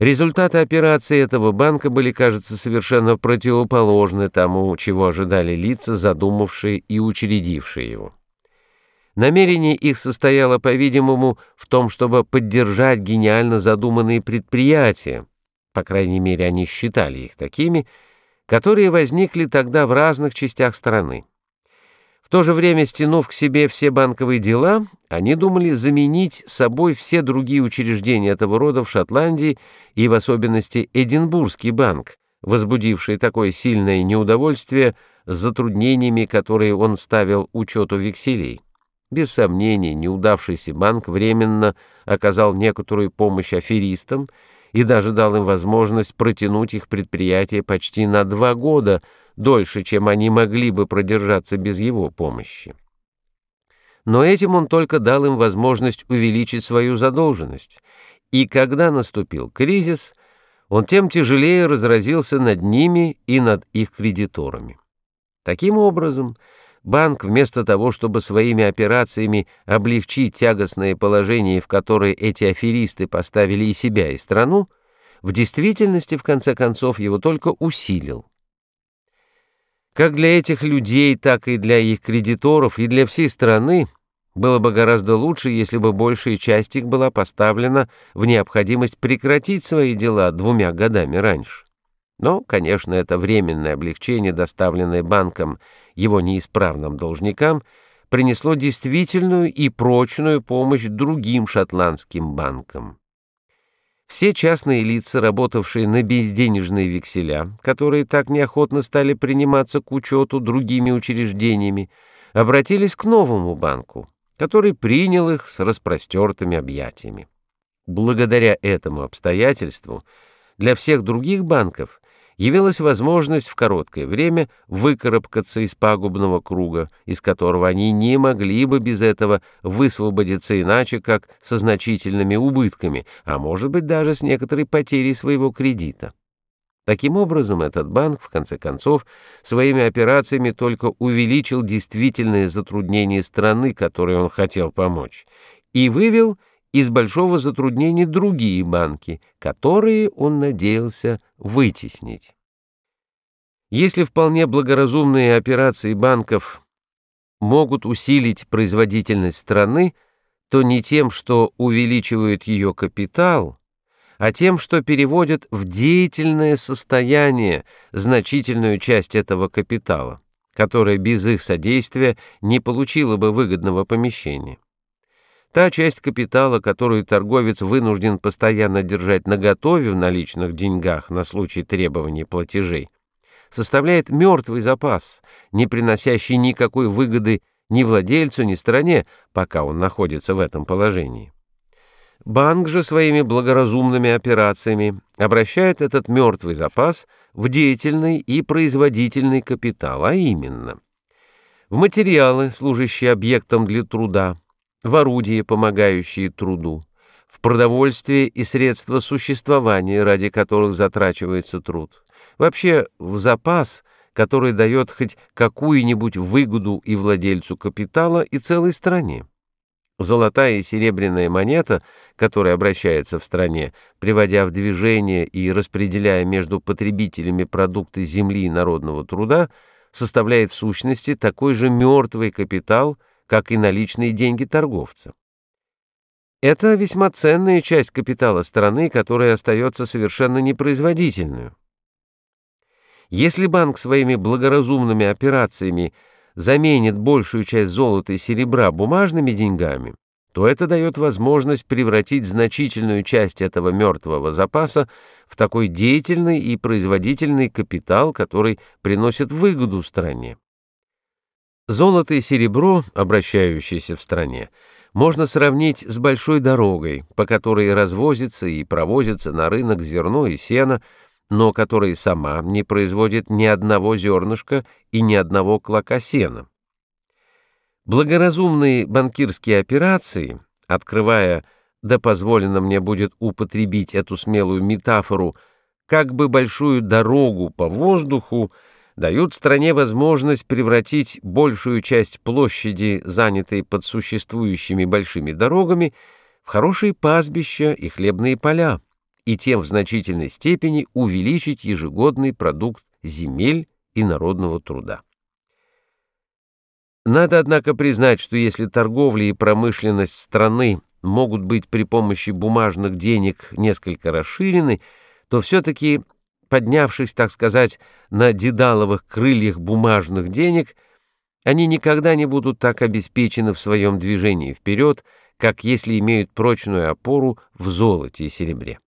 Результаты операции этого банка были, кажется, совершенно противоположны тому, чего ожидали лица, задумавшие и учредившие его. Намерение их состояло, по-видимому, в том, чтобы поддержать гениально задуманные предприятия, по крайней мере, они считали их такими, которые возникли тогда в разных частях страны. То же время, стянув к себе все банковые дела, они думали заменить собой все другие учреждения этого рода в Шотландии и в особенности Эдинбургский банк, возбудивший такое сильное неудовольствие с затруднениями, которые он ставил учету векселей. Без сомнения, неудавшийся банк временно оказал некоторую помощь аферистам и даже дал им возможность протянуть их предприятие почти на два года – дольше, чем они могли бы продержаться без его помощи. Но этим он только дал им возможность увеличить свою задолженность, и когда наступил кризис, он тем тяжелее разразился над ними и над их кредиторами. Таким образом, банк вместо того, чтобы своими операциями облегчить тягостное положение, в которое эти аферисты поставили и себя, и страну, в действительности, в конце концов, его только усилил. Как для этих людей, так и для их кредиторов и для всей страны было бы гораздо лучше, если бы большая часть их была поставлена в необходимость прекратить свои дела двумя годами раньше. Но, конечно, это временное облегчение, доставленное банком его неисправным должникам, принесло действительную и прочную помощь другим шотландским банкам. Все частные лица, работавшие на безденежные векселя, которые так неохотно стали приниматься к учету другими учреждениями, обратились к новому банку, который принял их с распростертыми объятиями. Благодаря этому обстоятельству для всех других банков явилась возможность в короткое время выкарабкаться из пагубного круга, из которого они не могли бы без этого высвободиться иначе, как со значительными убытками, а может быть даже с некоторой потерей своего кредита. Таким образом, этот банк, в конце концов, своими операциями только увеличил действительные затруднения страны, которой он хотел помочь, и вывел из большого затруднения другие банки, которые он надеялся вытеснить. Если вполне благоразумные операции банков могут усилить производительность страны, то не тем, что увеличивают ее капитал, а тем, что переводят в деятельное состояние значительную часть этого капитала, которая без их содействия не получила бы выгодного помещения. Та часть капитала, которую торговец вынужден постоянно держать наготове в наличных деньгах на случай требования платежей, составляет мертвый запас, не приносящий никакой выгоды ни владельцу, ни стране, пока он находится в этом положении. Банк же своими благоразумными операциями обращает этот мертвый запас в деятельный и производительный капитал, а именно в материалы, служащие объектом для труда, в орудия, помогающие труду, в продовольствие и средства существования, ради которых затрачивается труд, вообще в запас, который дает хоть какую-нибудь выгоду и владельцу капитала, и целой стране. Золотая и серебряная монета, которая обращается в стране, приводя в движение и распределяя между потребителями продукты земли и народного труда, составляет в сущности такой же мертвый капитал – как и наличные деньги торговца. Это весьма ценная часть капитала страны, которая остается совершенно непроизводительной. Если банк своими благоразумными операциями заменит большую часть золота и серебра бумажными деньгами, то это дает возможность превратить значительную часть этого мертвого запаса в такой деятельный и производительный капитал, который приносит выгоду стране. Золото и серебро, обращающиеся в стране, можно сравнить с большой дорогой, по которой развозится и провозится на рынок зерно и сено, но которая сама не производит ни одного зернышка и ни одного клока сена. Благоразумные банкирские операции, открывая, да позволено мне будет употребить эту смелую метафору, как бы большую дорогу по воздуху, дают стране возможность превратить большую часть площади, занятой под существующими большими дорогами, в хорошие пастбища и хлебные поля, и тем в значительной степени увеличить ежегодный продукт земель и народного труда. Надо, однако, признать, что если торговля и промышленность страны могут быть при помощи бумажных денег несколько расширены, то все-таки, поднявшись, так сказать, на дедаловых крыльях бумажных денег, они никогда не будут так обеспечены в своем движении вперед, как если имеют прочную опору в золоте и серебре.